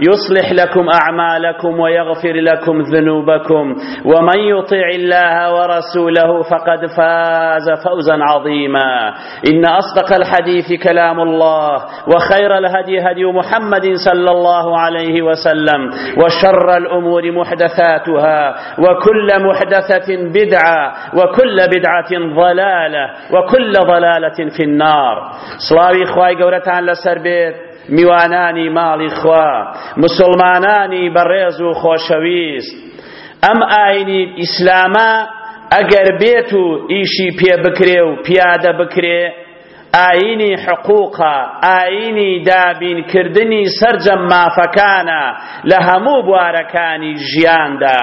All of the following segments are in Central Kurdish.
يصلح لكم أعمالكم ويغفر لكم ذنوبكم ومن يطيع الله ورسوله فقد فاز فوزا عظيما إن أصدق الحديث كلام الله وخير الهدي هدي محمد صلى الله عليه وسلم وشر الأمور محدثاتها وكل محدثة بدعة وكل بدعة ضلالة وكل ضلالة في النار صلاوي خواي قورتان لسر بيت میوانانی ماڵی خوا، موسڵمانانی بەڕێز و خۆشەویست، ئەم ئاینی ئیسلامە ئەگەر بێت و ئیشی پێ بکرێ و پیادە بکرێ، ئاینی حقوقە ئاینی دابینکردنی سەرجەم مافەکانە لە هەموو بوارەکانی ژیاندا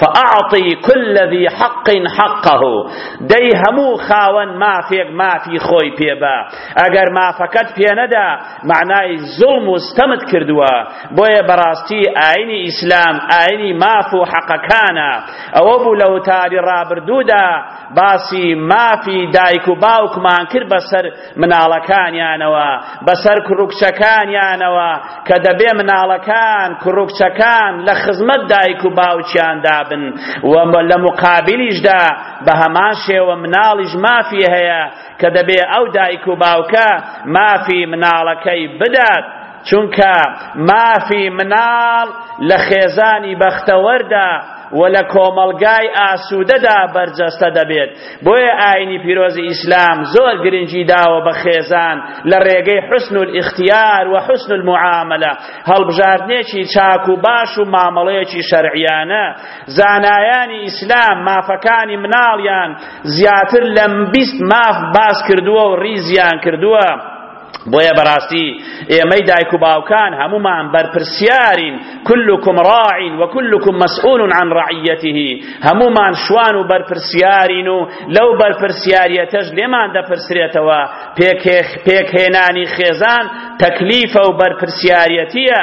فاعطی کل ذی حق حقه دەی هەموو خاوەن مافێک مافی خۆی پێبە ئەگەر مافەکەت پێنەدا معنای زوڵم و ستەمت کردووە بۆیە بەڕاستی ئاینی ئیسلام ئاینی ماف و حەقەکانە ئەوە بوو لە وتاری ڕابردوودا باسی مافی دایک و باوکمان کرد بەسەر مناڵەکانیانەوە بەسەر کوڕو کچەکانیانەوە کە دەبێ مناڵەکان کوڕو کچەکان لە خزمەت دایک و باوکیاندا بن و لە مقابلیشدا بە هەمان شێوە مناڵیش مافی هەیە کە دەبێ ئەو دایک و باوکە مافی مناڵەکەی بدات چونکە مافی مناڵ لە خێزانی بەختەوەردا و لە کۆمەڵگای ئاسوودەدا بەرجەستە دەبێت بۆیە ئاینی پیرۆزی ئیسلام زۆر گرنگی داوە بە خێزان لە ڕێگەی حسن الاختیار و حسن المعاملە هەڵبژاردنێکی چاک و باش و مامەڵەیەکی شەرعیانە زانایانی ئیسلام مافەکانی مناڵیان زیاتر لەم بیست ماف باس کردووە و ڕیزیان کردووە بۆیە بەڕاستی ئێمەی دایک و باوکان هەمومان بەرپرسیارین كلكم راع وكلكم مسؤول عن رعيته هەمومان شوان و بەرپرسیارین و لەو بەرپرسیاریەتەش لێمان دەپرسرێتەوە پێکهێنانی خێزان تەکلیفە و بەرپرسیارەتیە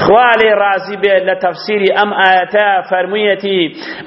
خوا لێ ڕازی بێت لە تەفسیری ئەم ئاەتە فەرموویەتی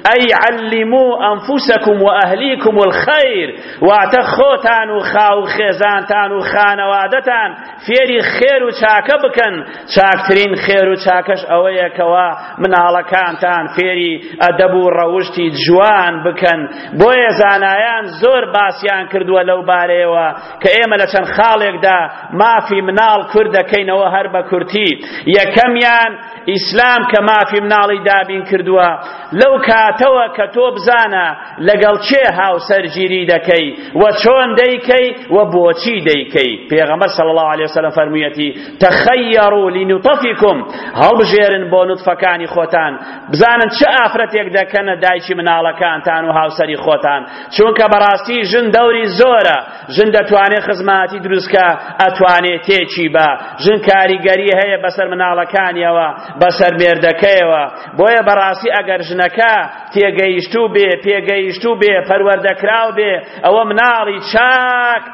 ئەی عەلیمو ئەنفوسەکم و ئەهلیکم الخیر واتە خۆتان و خاو خێزانتان و خانەوادەتان فێری خێر و چاکە بکەن چاکترین خێر و چاکەش ئەوەیە کەوا مناڵەکانتان فێری ئەدەب و ڕەوشتی جوان بکەن بۆیە زانایان زۆر باسیان کردووە لەو بارەیەوە کە ئێمە لە چەند خاڵێکدا مافی مناڵ کورد دەکەینەوە هەر بە کورتی یەکەمیان ئیسلام کە مافی مناڵی دابین کردووە لەو کاتەوە کە تۆ بزانە لەگەڵ چێ هاوسەرگیری دەکەی و چۆن دەیکەی و بۆچی دەیکەی پێغەمبەر صلی الله علیه وسلم فەرموویەتی تخیروا لنطفکم هەڵبژێرن بۆ نطفەکانی خۆتان بزانن چ ئافرەتێک دەکەنە دایکی مناڵەکانتان و هاوسەری خۆتان چونکە بەڕاستی ژن دەوری زۆرە ژن دەتوانێت خزماتی دروستکە ئەتوانێت تێکی بە ژن کاریگەری هەیە بەسەر مناڵەکانیەوە بەسەر مێردەکەیەوە بۆیە بەڕاستی ئەگەر ژنەکە تێگەیشتوو بێ پێگەیشتوو بێ پەروەردەکراو بێ ئەوە مناڵی چاک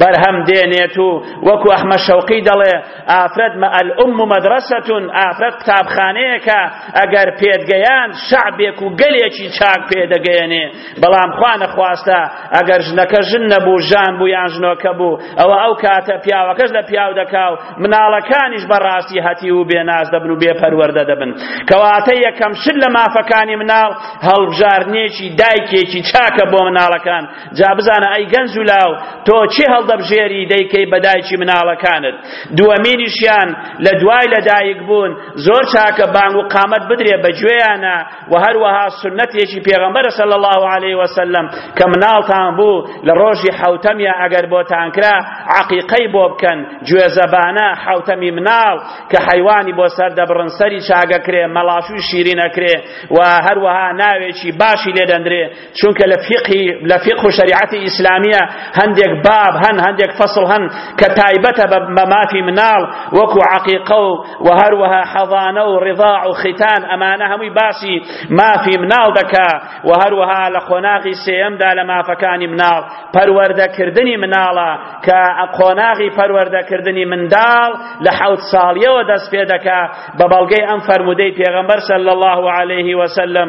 بەرهەم دێنێت و وەکو ئەحمە شەوقی دەڵێ ئافرەت مە ئەلئوم و مەدرەسەتون ئافرەت قوتابخانەیەکە ئەگەر پێدگەیاند شەعبێک و گەلێکی چاک پێدەگەیەنێ بەڵام خوا نەخواستە ئەگەر ژنەکە ژن نەبوو ژان بوو یان ژنۆکە بوو ئەوە ئەو کاتە پیاوەکەش لە پیاو دەکا و مناڵەکانیش بەڕاستی هەتی و بێناز دەبن و بێپەروەردە دەبن کەواتە یەکەم شت لە مافەکانی مناڵ هەڵبژاردنێکی دایکێکی چاکە بۆ مناڵەکان جا بزانە ئەی گەنج و لاو تۆ چی هەڵدەبژێری دەیکەی بە دایکی مناڵەکانت دووەمینیشیان لە دوای لەدایک بوون زۆر چاکە بانگ و قامەت بدرێ بە گوێیانە و هەروەها سنەتێکی پێغەمبەر صلی الله علیه وسلم کە مناڵتان بوو لە ڕۆژی حەوتەمیا ئەگەر بۆتان کرا عەقیقەی بۆ بکەن گوێزەبانە حەوتەمی مناڵ کە حەیوانی بۆ سەر دەبڕن سەری چاگەکرێ مەڵاشوی شیرینەکرێ و هەروەها ناوێکی باشی لێدەندرێ چونکە لە فیقی لە فیق و شریعەتی ئیسلامیە هەندێک باب هەن هەندێک فەصل هەن کە تایبەتە بە مافی مناڵ وەکو عقیقە و و هەروەها حەضانە و ڕضاع و ختان ئەمانە هەمووی باسی مافی مناڵ دەکا و هەروەها لە قۆناغی سێەمدا لە مافەکانی مناڵ پەروەردەکردنی مناڵە کە قۆناغی پەروەردەکردنی منداڵ لە حەوت ساڵیەوە دەست پێ دەکا بە بەڵگەی ئەم فەرمودەی پێغەمبەر صلی الله عليه وسلم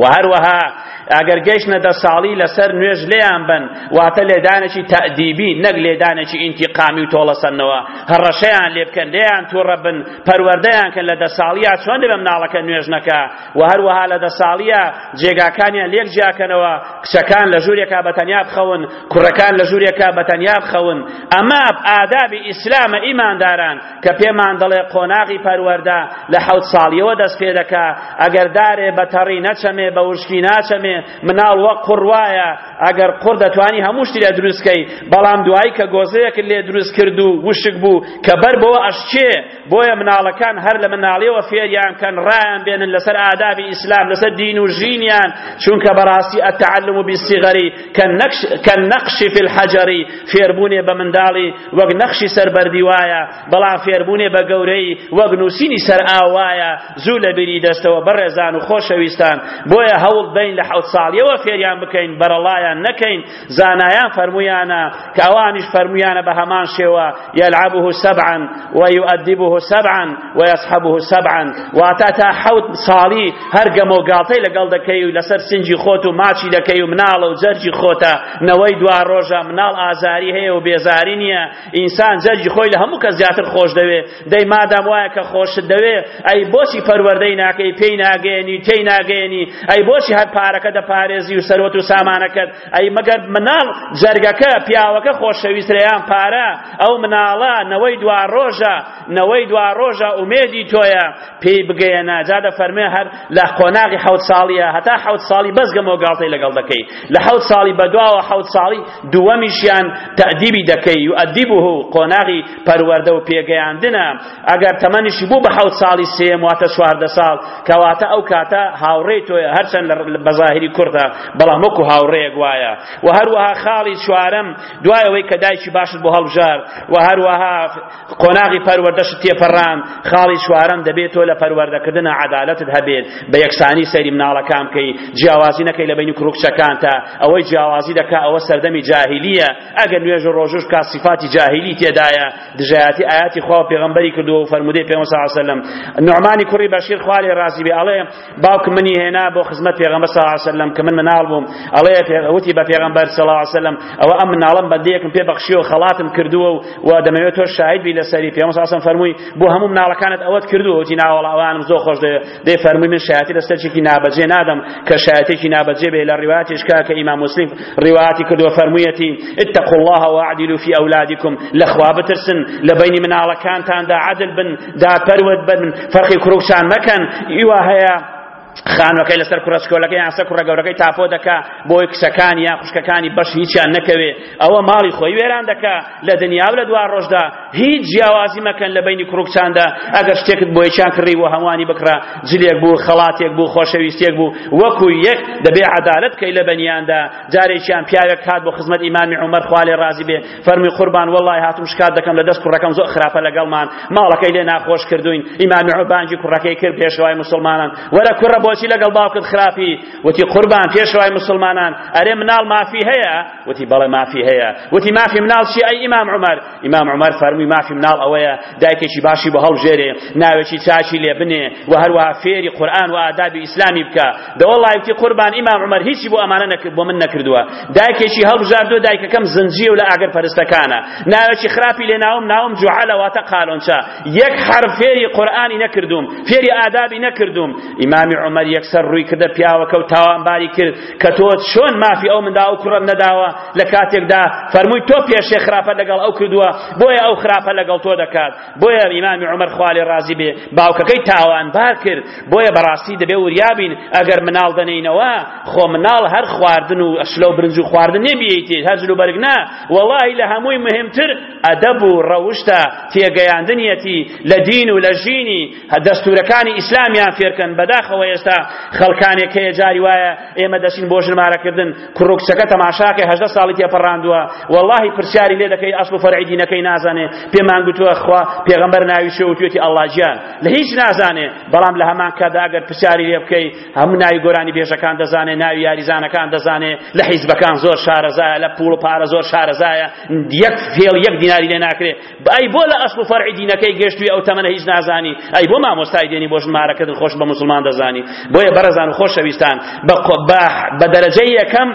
و هەروەها ئەگەر گەشتە دە ساڵی لەسەر نوێژ لێیان بن واتە لێدانێکی تەدیبی نەک لێدانێکی ئینتیقامی و تۆڵەسەندنەوە هەڕەشەیان لێ بکەن لێیان تووڕە بن پەروەردەیان کە لە دە ساڵیە چۆن دەبێ مناڵەکە نوێژ نەکا و هەروەها لە دە ساڵیە جێگاکانیان لێک جیاکەنەوە کچەکان لە ژوورێکا بە تەنیا بخەون کوڕەکان لە ژوورێکا بە تەنیا بخەون ئەمە ئادابی ئیسلامە ئیمانداران کە پێمان دەڵێ قۆناغی پەروەردە لە حەوت ساڵیەوە دەست پێ دەکا ئەگەر دارێ بە تەڕی نەچەمێ بە وشکی ناچەمێ مناڵ وەک قوڕ وایە ئەگەر قوڕ دەتوانی هەموو شتی لە دروستکەی بەڵام دوایی کە گۆزەیەکت لێ دروست کرد و وشک بوو کە بەر بۆ ئەشچێ بۆیە مناڵەکان هەر لە مناڵیەوە فێریان کەن ڕایان بێنن لەسەر ئادابی ئیسلام لەسەر دین و ژینیان چونکە بەڕاستی ئەتەعەلم و بیسیغەری کە نەقشی فی الحەجەری فێربوونێ بە منداڵی وەک نەخشی سەر بەردی وایە بەڵام فێربوونێ بە گەورەی وەک نووسینی سەر ئاو وایە زوو لە بیری دەستەوە بەڕێزان و خۆشەویستان بۆیە هەوڵ بین لە حەوت ساڵیەوە فێریان بکەین بەرەڵایان نەکەین زانایان فەرموویانە کە ئەوانیش فەرموویانە بە هەمان شێوە یەلعەبه سەبعا ویؤدبه سەبعا ويصحبه سبعا واتا تا حوت ساڵی هەر گەمۆ گاڵتەی لەگەڵ دەکەی و لەسەر سنجی خۆت و ماچی دەکەی و مناڵە و جەرجی خۆتە نەوەی دوا ڕۆژە مناڵ ئازاری هەیە و بێزاری نییە ئینسان جەرجی خۆی لە هەموو کەس زیاتر خۆش دەوێ دەی مادام وایە کە خۆشت دەوێ ئەی بۆچی پەروەردەی ناکەی پێی ناگەێنی تێی ناگەێنی ئەی بۆچی هەر پارەکە دەپارێزی و سەروەت و سامانەکەت ئەی مەگەر مناڵ جەرگەکە پیاوەکە خۆشەویسترەیان پارە ئەو مناڵە نەوەی دوا ڕۆژە نەوەی دواڕۆژە ئومێدی تۆیە پێی بگەیەنە جا دەفەرمێ هەر لە قۆناغی حەوت ساڵیە هەتا حەوت ساڵی بەس گەمۆ گاڵتەی لەگەڵ دەکەی لە حەوت ساڵی بەدواوە حەوت ساڵی دووەمیشیان تەدیبی دەکەی و ئەدیبه قۆناغی پەروەردە و پێگەیاندنە ئەگەر تەمەنیشی بوو بە حەوت ساڵی سێم واتە چواردە ساڵ کەواتە ئەو کاتە هاوڕێی تۆیە هەرچەند بە ظاهری کورتە بەڵام وەکو هاوڕێیەک وایە و هەروەها خاڵی چوارەم دوایەوەی کە دایکی باشت بۆ هەڵبژارد و هەروەها قۆناغی پەروەردەشت تێپەڕاند خاڵی چوارەم دەبێت تۆ لە پەروەردەکردنا عەدالەتت هەبێت بە یەکسانی سەیری مناڵەکان بکەی جیاوازی نەکەی لە بینی کوڕو کچەکانتا ئەوەی جیاوازی دەکا ئەوە سەردەمی جاهیلیە ئەگەر نوێژ و ڕۆژوش کا صفاتی جاهیلی تێدایە دژایەتی ئاەتی خوا و پێغەمبەری کردووە و فەرمودەی پێغەمبەر صلی الله علیه وسلم نعمانی کوڕی بەشیر خوا لێ ڕازی بێ ئەڵێ باوکم منی هێنا بۆ خزمەت پێغەمبەر صلی الله علیه وسلم کە من مناڵ بووم ئەڵێ وتی بە پێغەمبەر صلی الله علیه وسلم ئەوە ئەم مناڵم بەندەیەکم پێ بەخشیەوە خەڵاتم کردووە و دەمەوێت تۆ شاهید بی لەسەری پێغەمبەر صلی الله علیه وسلم فەرمووی بۆ هەموو مناڵەکانت ئەوەت کردووە وتی ناوەڵا ئەوانم زۆر خۆش دەوێت دێ فەرمووی من شایەتی لە سەرچێکی نابەجێ نادەم کە شایەتێکی نابەجێ بێ لە ڕیواتیش کە کە ئیمام مسلم ڕیواتی کردووە فەرموویەتی اتقوا الله واعدلوا في اولادكم لەخوا بترسن لە بینی مناڵەکانتاندا عدل بن دا پەروت بن فەرقی کوڕ و کچان مەکەن ئیوا هەیە خانوەکەی لەسەر کوڕە چکۆلەکەی یاسە کوڕە گەورەکەی تاپۆ دەکا بۆی کچەکان یا خوشکەکانی بەش هیچیان نەکەوێ ئەوە ماڵی خۆی وێران دەکا لە دنیا و لە دوا ڕۆژدا هیچ جیاوازی مەکەن لە بینی کوڕ و کچاندا ئەگەر شتێکت بۆ یەکیان کڕی و هەمووانی بکڕە جلێک بوو خەڵاتێک بوو خۆشەویستێک بوو وەکو یەک دەبێ عەدالەت کەی لە بەنیاندا جارێکیان پیاوێک هات بۆ خزمەت ئیمامی عومەر خوا لێ ڕازی بێ فەرمی قوربان وەڵای هاتم شکات دەکەم لە دەست کوڕەکەم زۆر خراپە لەگەڵمان ماڵەکەی لێ ناخۆش کردوین ئیمامی عوبانجی کوڕەکەی کرد پێشوای مسلمانان وەرە کوڕە بۆچی لەگەڵ باوکت خراپی وتی قوربان پێشوای مسلمانان ئەرێ مناڵ مافی هەیە وتی بەڵێ مافی هەیە وتی مافی مناڵ چی ئەی ئیمام عمر ئیمام عمر فەرمی مافی مناڵ ئەوەیە دایکێکی باشی بە هەڵبژێرێ ناوێکی چاچی لێ بنێ و هەروەها فێری قورئان و ئادابی ئیسلامی بکە دەوەڵایوتی قوربان ئیمام عومەر هیچی بۆ ئەمانە نەکرد بۆ من نەکردووە دایکێکی هەڵبژاردووە دایکەکەم زنجیە و لە ئاگر پەرستەکانە ناوێکی خراپی لێ ناوم ناوم جوعەلە واتە قالۆنچە یەک حرف فێری قورئانی نەکردوم فێری ئادابی نەکردوم ئیمامی عومەر یەکسەر ڕووی کردە پیاوەکە و تاوانباری کرد کە تۆ چۆن مافی ئەو منداڵ و کوڕەت نەداوە لە کاتێکدا فەرمووی تۆ پێشێ خراپە لەگەڵ ئەو کردووە بۆیە ئەو خراپە لەگەڵ تۆ دەکات بۆیە ئیمامی عومەر خوا لێ ڕازی بێ باوکەکەی تاوانبار کرد بۆیە بەڕاستی دەبێ وریابین ئەگەر مناڵ دەنینەوە خۆ مناڵ هەر خواردن و ئەشلە و برنج و خواردن نەبیێتی هەزل و بەرگ نا وەڵاهی لە هەمووی مهمتر ئەدەب و ڕەوشتە تێگەیاندنیەتی لە دین و لە ژینی دەستورەکانی ئیسلامیان فێرکەن بەداخەوە ئێستا خەڵکانێک هەیە جاری وایە ئێمە دەچین بۆ ژمارەکردن کوڕکچەکە تەماشاکەی هەژدە ساڵی تێپەڕاندووە وەڵاهی پرسیاری لێ دەکەی ئەسڵ و فەرعی دینەکەی نازانێ پێمان گوتووە خوا پێغەمبەر ناوی شێ وتوێتی ئەڵڵا گیان لە هیچ نازانێ بەڵام لە هەمان کاتدا ئەگەر پرسیاری لێ بکەی هەموو ناوی گۆرانی بێژەکان دەزانێ ناوی یاریزانەکان دەزانێ لە حیزبەکان زۆر شارەزایە لە پوڵ و پارە زۆر شارەزایە یەک فێڵ یەک دیناری لێ ناکرێ ئەی بۆ لە ئەسڵ و فەرعی دینەکەی گەشتوی ئەو تەمەنە هیچ نازانی ئەی بۆ مامۆستای دێنی بۆ ژمارەکە دڵخۆش بە موسڵمان دەزانی بۆیە بەڕێزان و خۆشەویستان بە دەرەجەی یەکەم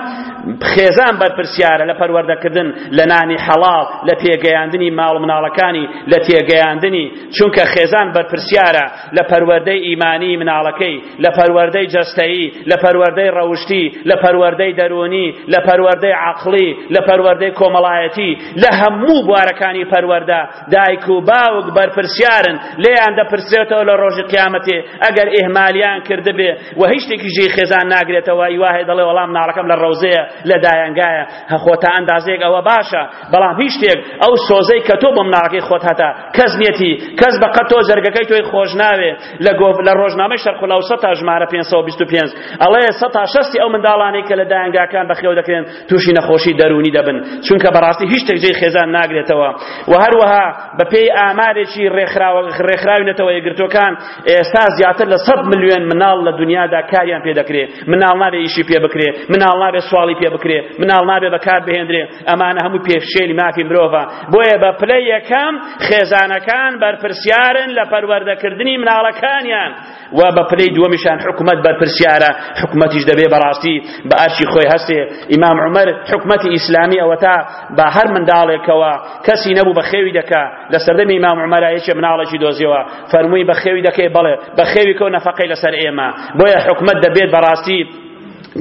خێزان بەرپرسیارە لە پەروەردەکردن لە نانی حەڵاڵ لە پێگەیاندنی ماڵ مناڵەکانی لە تێگەیاندنی چونکە خێزان بەرپرسیارە لە پەروەردەی ئیمانی مناڵەکەی لە پەروەردەی جەستەیی لە پەروەردەی ڕەوشتی لە پەروەردەی دەروونی لە پەروەردەی عەقڵی لە پەروەردەی کۆمەڵایەتی لە هەموو بوارەکانی پەروەردە دایک و باوک بەرپرسیارن لێیان دەپرسێتەوە لە ڕۆژی قیامەتێ ئەگەر ئیهمالیان کردبێ و هیچ شتێکی جێی خێزان ناگرێتەوە ئی وایە دەڵێ وەڵام ناڵەکەم لە ڕەوزەیە لە دایەنگایە هەخۆ تا ئەندازەیەک ئەوە باشە بەڵام هیچ شتێک ئەو سۆزەی کە تۆ بۆ مناڵەکەی خۆت هەتا کەس نیەتی کەس بە قەد تۆ جەرگەکەی تۆی خۆش ناوێ لە گۆڤ لە ڕۆژنامەی شەرق الاوسط ژمارە 525 ئەڵێ 160 ئەو منداڵانەی کە لە دایەنگاکان بەخێو دەکرێن تووشی نەخۆشی دەروونی دەبن چونکە بەڕاستی هیچ شتێک جێی خێزان ناگرێتەوە و هەروەها بەپێی ئامارێکی ڕێکخراوی نەتەوە یەکگرتووەکان ئێستا زیاتر لە سەد ملیۆن مناڵ لە دنیادا کاریان پێ دەکرێ مناڵ نابێ ئیشی پێ بکرێ مناڵ نابێ سواڵی پێ بکرێ مناڵ نابێ بەکار بهێندرێ ئەمانە هەموو پێشێلی مافی مرۆڤە بۆیە بە پلەی یەکەم خێزانەکان بەرپرسیارن لە پەروەردەکردنی مناڵەکانیان و بە پلەی دووەمیشان حکومەت بەرپرسیارە حکومەتیش دەبێ بەڕاستی بە ئەرشی خۆی هەستێ ئیمام عومەر حکومەتی ئیسلامی ئەوەتا بە هەر منداڵێکەوە کەسی نەبوو بە خێوی دەکا لە سەردەمی ئیمام عومەرا یەکێ مناڵێکی دۆزیەوە فەرمووی بە خێوی دەکەی بەڵێ بە خێوی کەو نەفەقەی لەسەر ئێمە بۆیە حکومەت دەبێت بەڕاستی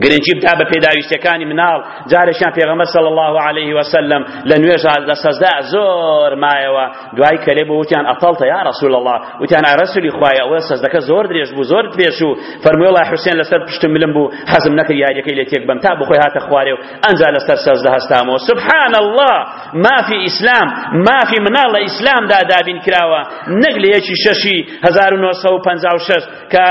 گرنگی بدا بە پێداویستیەکانی مناڵ جارێکیان پێغەمبەر صلی الله علیه و سلم لە نوێژا لە سەزدا زۆر مایەوە دوای کەلێ بۆ وتیان ئەتەڵتە یا رسول الله وتیان ئای رسولی خوایە ئەوە سەزدەکە زۆر درێژ بوو زۆر پێش و فەرمووی وڵای حوسێن لەسەر پشتم ملم بوو حەزم نەکرد یاریەکەی لێ تێک بەم تا بخۆی هاتە خوارێ و ئەنجا لەسەر سەزدە هەستامەوە سبحان الله مافی ئیسلام مافی مناڵ لە ئیسلامدا دابین کراوە نەک لە یەکی شەشی 1956 کە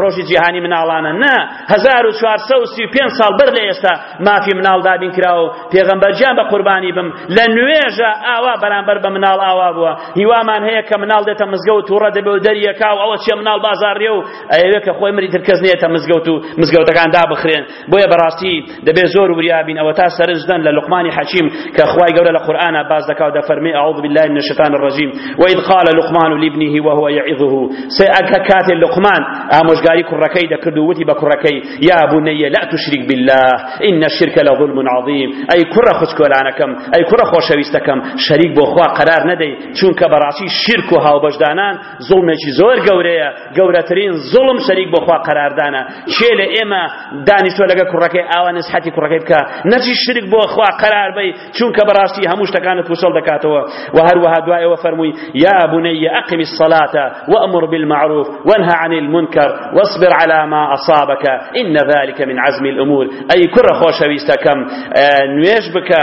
ڕۆژی جیهانی مناڵانە نا 1435 ساڵ بەر لە ئێستا مافی مناڵ دابین کراوە و پێغەمبەر گیان بە قوربانی بم لە نوێژە ئاوا بەرامبەر بە مناڵ ئاوا بووە هیوامان هەیە کە مناڵ دێتە مزگەوت تووڕە دەبێ و دەریەکا و ئەوە چیە مناڵ بازاڕێ و ئەوێ کە خۆی مری تر کەس نێتە مزگەوت و مزگەوتەکان دابخرێن بۆیە بەڕاستی دەبێ زۆر وریا بین ئەوەتا سەرنج دەن لە لوقمانی حەکیم کە خوای گەورە لە قورئانا باس دەکا و دەفەرمێ اعوذ بالله من الشیطان الرجیم واذ قال لقمان لابنه وهو يعظه سێ ئەگە کاتێ لقمان ئامۆژگاری کوڕەکەی دەکرد و وتی بە کوڕەکەی یا بنیە لا تشرک بالله ان الشرك لظلم عظیم ئەی کوڕە خوچکۆلانەکەم ئەی کوڕە خۆشەویستەکەم شەریک بۆ خوا قەرار نەدەی چونکە بەڕاستی شیرک و هاوبەشدانان زوڵمێکی زۆر گەورەیە گەورەترین زوڵم شەریک بۆ خوا قەراردانە کێ لە ئێمە دانیشتۆ لەگە کوڕەکەی ئاوا نسحەتی کوڕەکەی بکە نەچی شرک بۆ خوا قەرار بی چونکە بەڕاستی هەموو شتەکانت پوچەڵ دەکاتەوە و هەروەها دوایەوە فەرمووی یا بنی اقم الصلاة وامر بالمعروف وانه عن المنكر واصبر على ما اصابك ان ذلك من عزم الامور ئەی کوڕە خۆشەویستەکەم نوێژ بکە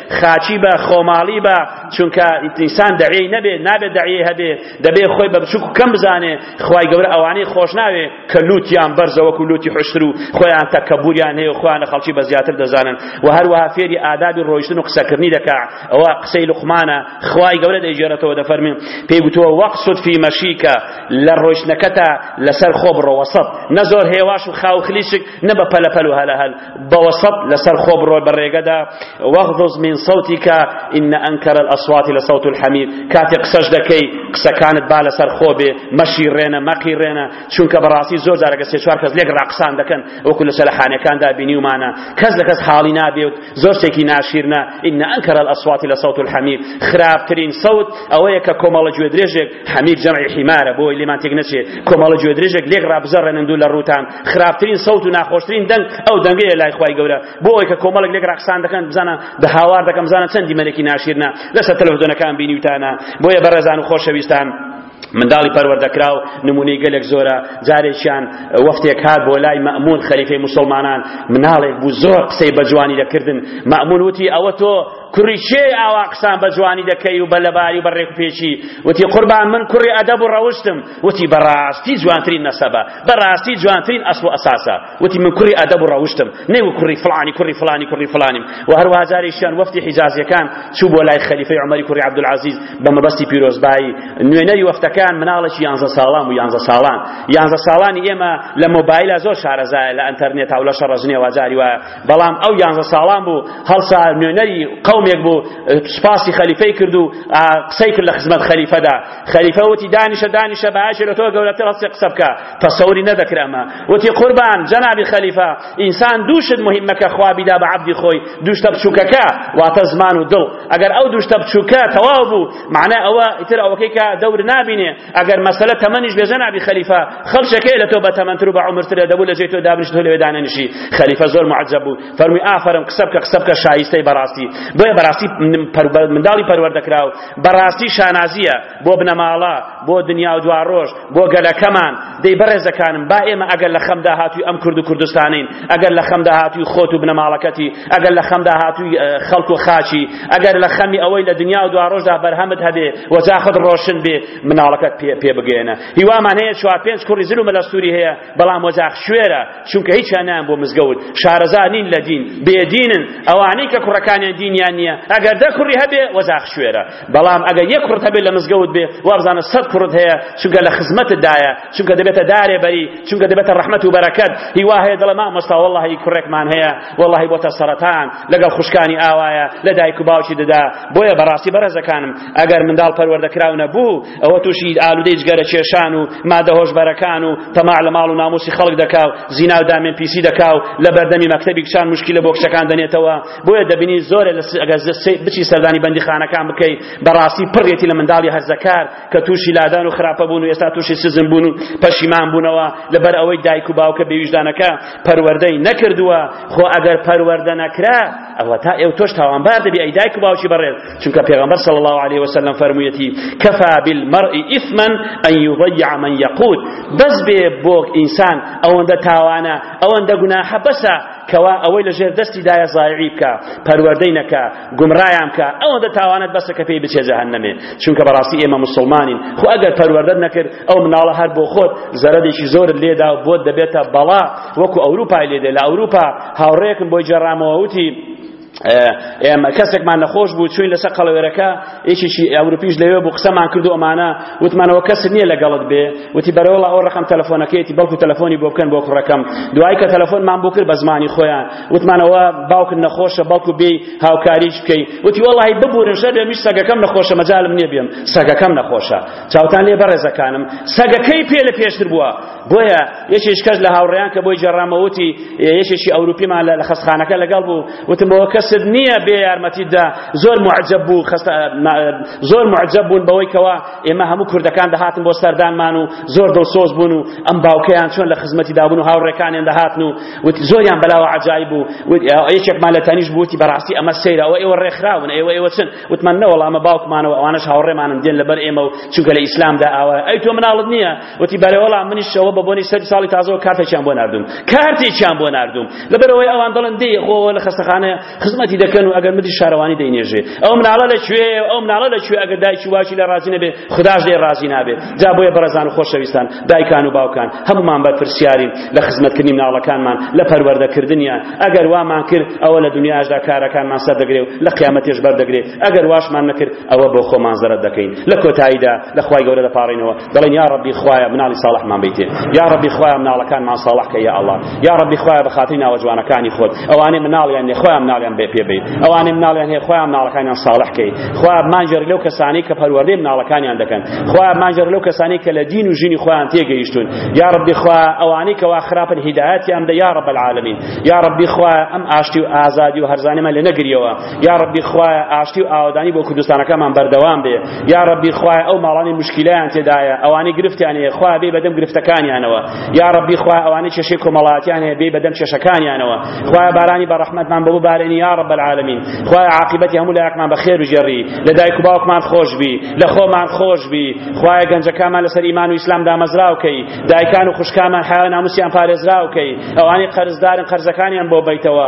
خاچی بە خۆماڵی بە چونکە ئینسان دەعی نەبێ نابێت دەعی هەبێ دەبێ خۆی بە بچوک و کەم بزانێ خوای گەورە ئەوانەی خۆش ناوێ کە لوتیان بەرزە وەکو لوتی حشتر و خۆیان تەکەبوریان هەیە و خۆیانە خەڵکی بە زیاتر دەزانن و هەروەها فێری ئادابی ڕۆیشتن و قسەکردنی دەکا ئەوە قسەی لوقمانە خوای گەورە دەیگێڕێتەوە دەفەرمێ پێی گوتووە وەقسود فی مەشیکە لە ڕۆیشتنەکەتا لەسەر خۆ بڕۆ وەسەت نە زۆر هێواش و خاوخلیشک نە بە پەلەپەل و هەلەهەل بە وەسەط لەسەر خۆ بڕۆ بە ڕێگەدا وەغضز من صوتیک ان انکر الاصوات لصوت الحمیر کاتێ قسەش دەکەی قسەکانت با لەسەر خۆ بێ مەشی ڕێنە مەقی ڕێنە چونکە بەڕاستی زۆر جارەکە سێ چوار کەس لێک ڕاقسان دەکەن وەکو لە سەلەحانەکاندا بینیومانە کەس لە کەس حاڵی نابێت زۆر شتێکی ناشیرنە ان انکر الاصوات لصوت الحمیر خراپترین صوت ئەوەیە کە کۆمەڵە گوێ درێژێک حەمیر جەمعی حیمارە بۆی لێمان تێک نەچێ کۆمەڵە گوێ درێژێک لێک ڕابزەڕێنن دوو لە ڕووتان خراپترین سەوت و ناخۆشترین دەنگ ئەو دەنگەیە لای خوای گەورە بۆ ئەوەی کە کۆمەڵێک لێک ڕەقسان دەکەن بزانە دە هاوار دەکەم بزانە چەندی مەلەکی ناشیرنە لەسەر تەلەڤزیۆنەکان بینیوتانە بۆیە بەڕێزان و خۆشەویستان منداڵی پەروەردەکراو نمونەی گەلێک زۆرە جارێکیان وەفتێک هات بۆ لای مەمون خەریفەی مسلمانان مناڵێک بوو زۆر قسەی بە جوانی دەکردن مەمون وتی ئەوە تۆ کوڕی چێ ئاوا قسان بە جوانی دەکەی و بە لەباری و بە ڕێک پێچی وتی قوربان من کوڕی ئەدەب و ڕەوشتم وتی بەڕاستی جوانترین نەسەبە بەڕاستی جوانترین ئەسڵ و ئەساسە وتی من کوڕی ئەدەب و ڕەوشتم نەیو کوڕی فڵانی کوڕی فڵانی کوڕی فڵانیم و هەروەها جارێکیان وەفتی حیجازیەکان چوو بۆ لای خەلیفەی عومەری کوڕی عەبدولعەزیز بە مەبەستی پیرۆزبایی نوێنەری وەفتەکان مناڵێکی یانزە ساڵان و یانزە ساڵان یانزە ساڵانی ئێمە لە مۆبایلە زۆر شارەزایە لە ئەنتەرنێت و لە شەڕەژنێ وازاری وایە بەڵام ئەو یانزە ساڵان بوو هەڵسا نوێنەری قەومێک بوو سپاسی خەلیفەی کرد و قسەی کرد لە خزمەت خەلیفەدا خەلیفە وتی دانیشە دانیشە بایەکی لە تۆ گەورەتر هەستی قسە بکە تەسەوری نەدەکرا ئەمە وتی قوربان جەنابی خەلیفە ئینسان دووشت مهمەکە خوا بیدا بە عەبدی خۆی دووشتە بچووکەکە واتە زمان و دڵ ئەگەر ئەو دووشتە بچووکە تەواو بوو معنە ئەوە ئیتر ئەوەکەی کە دەور نابینێ ئەگەر مەسەلە تەمەنیش بێ جەنابی خەلیفە خەڵچەکەی لە تۆ بە تەمەنتر و بە عمرترە دەبوو لە جێی تۆ دابنیشت و لەوێ دانەنیشی خەلیفە زۆر معجب بوو فەرمی ئافەرم قسە بکە قسە بکە شایستەی بەڕاستی بۆیە بەڕاستی منداڵی پەروەردەکراو بەڕاستی شانازییە بۆ بنەماڵە، بۆ دنیا و دواڕۆژ، بۆ گەلەکەمان. دەی بەڕێزەکانم با ئێمە ئەگەر لە خەم داهاتووی ئەم کورد و کوردستانەین، ئەگەر لە خەم داهاتووی خۆت و بنەماڵەکەتی، ئەگەر لە خەم داهاتووی خەڵک و خاکی، ئەگەر لە خەمی ئەوەی لە دنیا و دواڕۆژدا بەرهەمت هەبێ و جاخت ڕۆشن بێ، مناڵەکەت پێ بگەیەنە. هیوامان هەیە چوار پێنج کوڕی زل و مەلەستووری هەیە، بەڵام وەجاخ شوێرە چونکە هیچیان نایان بۆ مزگەوت شارەزا نین لە دین بێدینن ئەوانەی کە کوڕەکانیان دینیان نییە ئەگەر دە کوڕی هەبێ وەجاخ شوێرە بەڵام ئەگەر یەک کوڕت هەبێ لە مزگەوت بێ وابزانە سەد کوڕت هەیە چونکە لە خزمەتتدایە چونکە دەبێتە دارێ بەری چونکە دەبێتە ڕەحمەت و بەرەکەت هیوا هەیە دڵە مامۆستا وەڵڵاهی کوڕێکمان هەیە وەڵڵاهی بۆتە سەرەتان لەگەڵ خوشکانی ئاوایە لە دایک و باوکی دەدا بۆیە بەڕاستی بەڕێزەکانم ئەگەر منداڵ پەروەردەکراو نەبوو ئەوە تووشی ئالودەی جگەرە کێشان و مادە هۆشبەرەکان و تەماع لە ماڵ و ناموسی خەڵک دەکا و زینا و دامێن پیسی دەکا و لە بەردەمی مەکتەبی کچان مشکی لە بۆ کچەکان دەنێتەوە بۆیە دەبینی زۆرە لە ئەگەر بچی سەردانی بەندیخانەکان بکەی بەڕاستی پڕێتی لە منداڵی هەرزەکار کە تووشی لادان و خراپە بوون و ئێستا تووشی سزم بوون و پەشیمان بوونەوە لەبەر ئەوەی دایک و باوکە بێویژدانەکە پەروەردەی نەکردووە خۆ ئەگەر پەروەردە نەکرا ئەوە تا ئێو تۆش تاوانبار دەبی ئەی دایک و باوکی بەڕێز چونکە پێغەمبەر صلی الله علیه وسلم فەرموویەتی کەفا بالمرء اثما ان يضيع من يقود بەس بێ بۆ ئینسان ئەوەندە تاوانە ئەوەندە گوناحە بەسە کەوا ئەوەی لەژێر دەستی دایە زایعی بکە پەروەردەی نەکە گومڕایان بکە ئەوەندە تاوانت بەسە کە پێی بچێ جەهەنەمێ چونکە بەڕاستی ئێمە مسلمانین خۆ ئەگەر پەروەردەت نەکرد ئەو مناڵە هەر بۆ خۆت زەرەدێکی زۆرت لێدا و بۆت دەبێتە بەڵا وەکو ئەوروپای لێدێ لە ئەوروپا هاوڕێکم بۆی جێڕامەوە وتی ئێمە کەسێکمان نەخۆش بوو چوین لەسەر قەڵەوێرەکە یەکێکی ئەوروپیش لەوێ بوو قسەمان کرد و ئەمانە وتمانەوە کەس نییە لەگەڵت بێ وتی بەرەوەڵا ئەو ڕقم تەلەفۆنەکەیەتی بەڵکو تەلەفۆنی بۆ بکەن بۆ کوڕەکەم دوای کە تەلەفۆنمان بۆ کرد بە زمانی خۆیان وتمانەوە باوکت نەخۆشە بەڵکو بێی هاوکاریش بکەی وتی وەڵی ببورن شەر لێمیش سەگەکەم نەخۆشە مەجالم نییە بێم سەگەکەم نەخۆشە چاوتان لێ بەڕێزەکانم سەگەکەی پێ لە پێشتر بووە بۆیە یەکێش کەس لە هاوڕێیان کە بۆی جێڕامەوە وتی یەکێکی ئەوروپیمان لە خەستخانەکە لەگەڵ بوو وتم بەوە کەست نییە بێ یارمەتیدا زۆر معجب بوو زۆر معجب بوون بەوەی کەوا ئێمە هەموو کوردەکان دەهاتن بۆ سەردانمان و زۆر دڵسۆز بوون و ئەم باوکەیان چۆن لە خزمەتی دابوون و هاوڕێکانیان دەهاتن و وتی زۆریان بەلاوە عجایب بوو یەکێکمان لە تەنیش بووتی بەڕاستی ئەمە سەیرە ئەوە ئێوە ڕێکخراون ئێوە ئێوە چن وتمان نەوەڵامە باوکمانەوە ئەوانەش هاوڕێمانن دێن لەبەر ئێمە و چونکە لە ئیسلامدا ئاوا ئەی تۆ مناڵت نییە وتی بەرێ وەڵا منیش شەوە بە بۆنی سەری ساڵی تازەوە کارتێکیان بۆ ناردوم کارتێکیان بۆ ناردوم لەبەرەوەی ئەوان دەڵێن دێ خۆوە لە خەستەخانە خزمەتی دەکەن و ئەگەر مدی شارەوانی دەینێژێ ئەو مناڵە لە کوێ ئەو مناڵە لە کوێ ئەگەر دایکی واچی لە ڕازی نەبێ خداش لێ ڕازی نابێت جا بۆیە بەڕێزان و خۆشەویستان دایکان و باوکان هەمومان بەرپرسیارین لە خزمەتکردنی مناڵەکانمان لە پەروەردەکردنیان ئەگەر وامان کرد ئەوە لە دنیاشدا کارەکانمان سەر دەگرێ و لە قیامەتێش بەردەگرێ ئەگەر واشمان نەکرد ئەوە بۆ خۆمان زەرەت دەکەین لە کۆتاییدا لە خوای گەورە دەپاڕینەوە دەڵێن یا ڕەبی خوایە مناڵی ساڵحمان بیتێ یا ڕەبی خوایە مناڵەکانمان ساڵح کە یا ئەڵڵا یا ڕەبی خوایە بە خاتری ناوە جوانەکانی خۆت ئەوانەی مناڵیان نێ خوایان مناڵیان بێ پێ بیت ئەوانەی مناڵیان هەیە خوایان مناڵەکانیان ساڵح کەی خوایە مانجەر لەو کەسانەی کە پەروەردەی مناڵەکانیان دەکەن خوایە مانجەر لەو کەسانەی کە لە دین و ژینی خۆیان تێگەیشتون یا ڕەبی خوا ئەوانەی کەوا خراپن هیدایەتیان بدە یا ڕەب العالمین یا ڕەبی خوا ئەم ئاشتی و ئازادی و هەرزانیمان لێ نەگریەوە یاڕەبی خوایە ئاشتی و ئاوەدانی بۆ کوردستانەکەمان بەردەوام بێ یاڕەبی خوایە ئەو ماڵانی مشکیلایان تێدایە ئەوانەی گرفتیان هەیە خوا بێ بەدەم گرفتەکانیانەوە یاڕەبی خوا ئەوانەی کێشەی کۆمەڵاتیان هەیە بێ بەدەم کێشەکانیانەوە خوایە بارانی بە ڕەحمەتمان بۆ ببارێنی یاڕەب العالمین خوایە عاقبەتی هەموو لایەکمان بە خێر بژێڕی لە دایک و باوکمان خۆش بی لە خۆمان خۆش بی خوایە گەنجەکانمان لەسەر ئیمان و ئیسلام دامەزراوکەی دایکان و خوشکامان حیا ناموسیان پارێزراوکەی ئەوانەی قەرزدارن قەرزەکانیان بۆ بیتەوە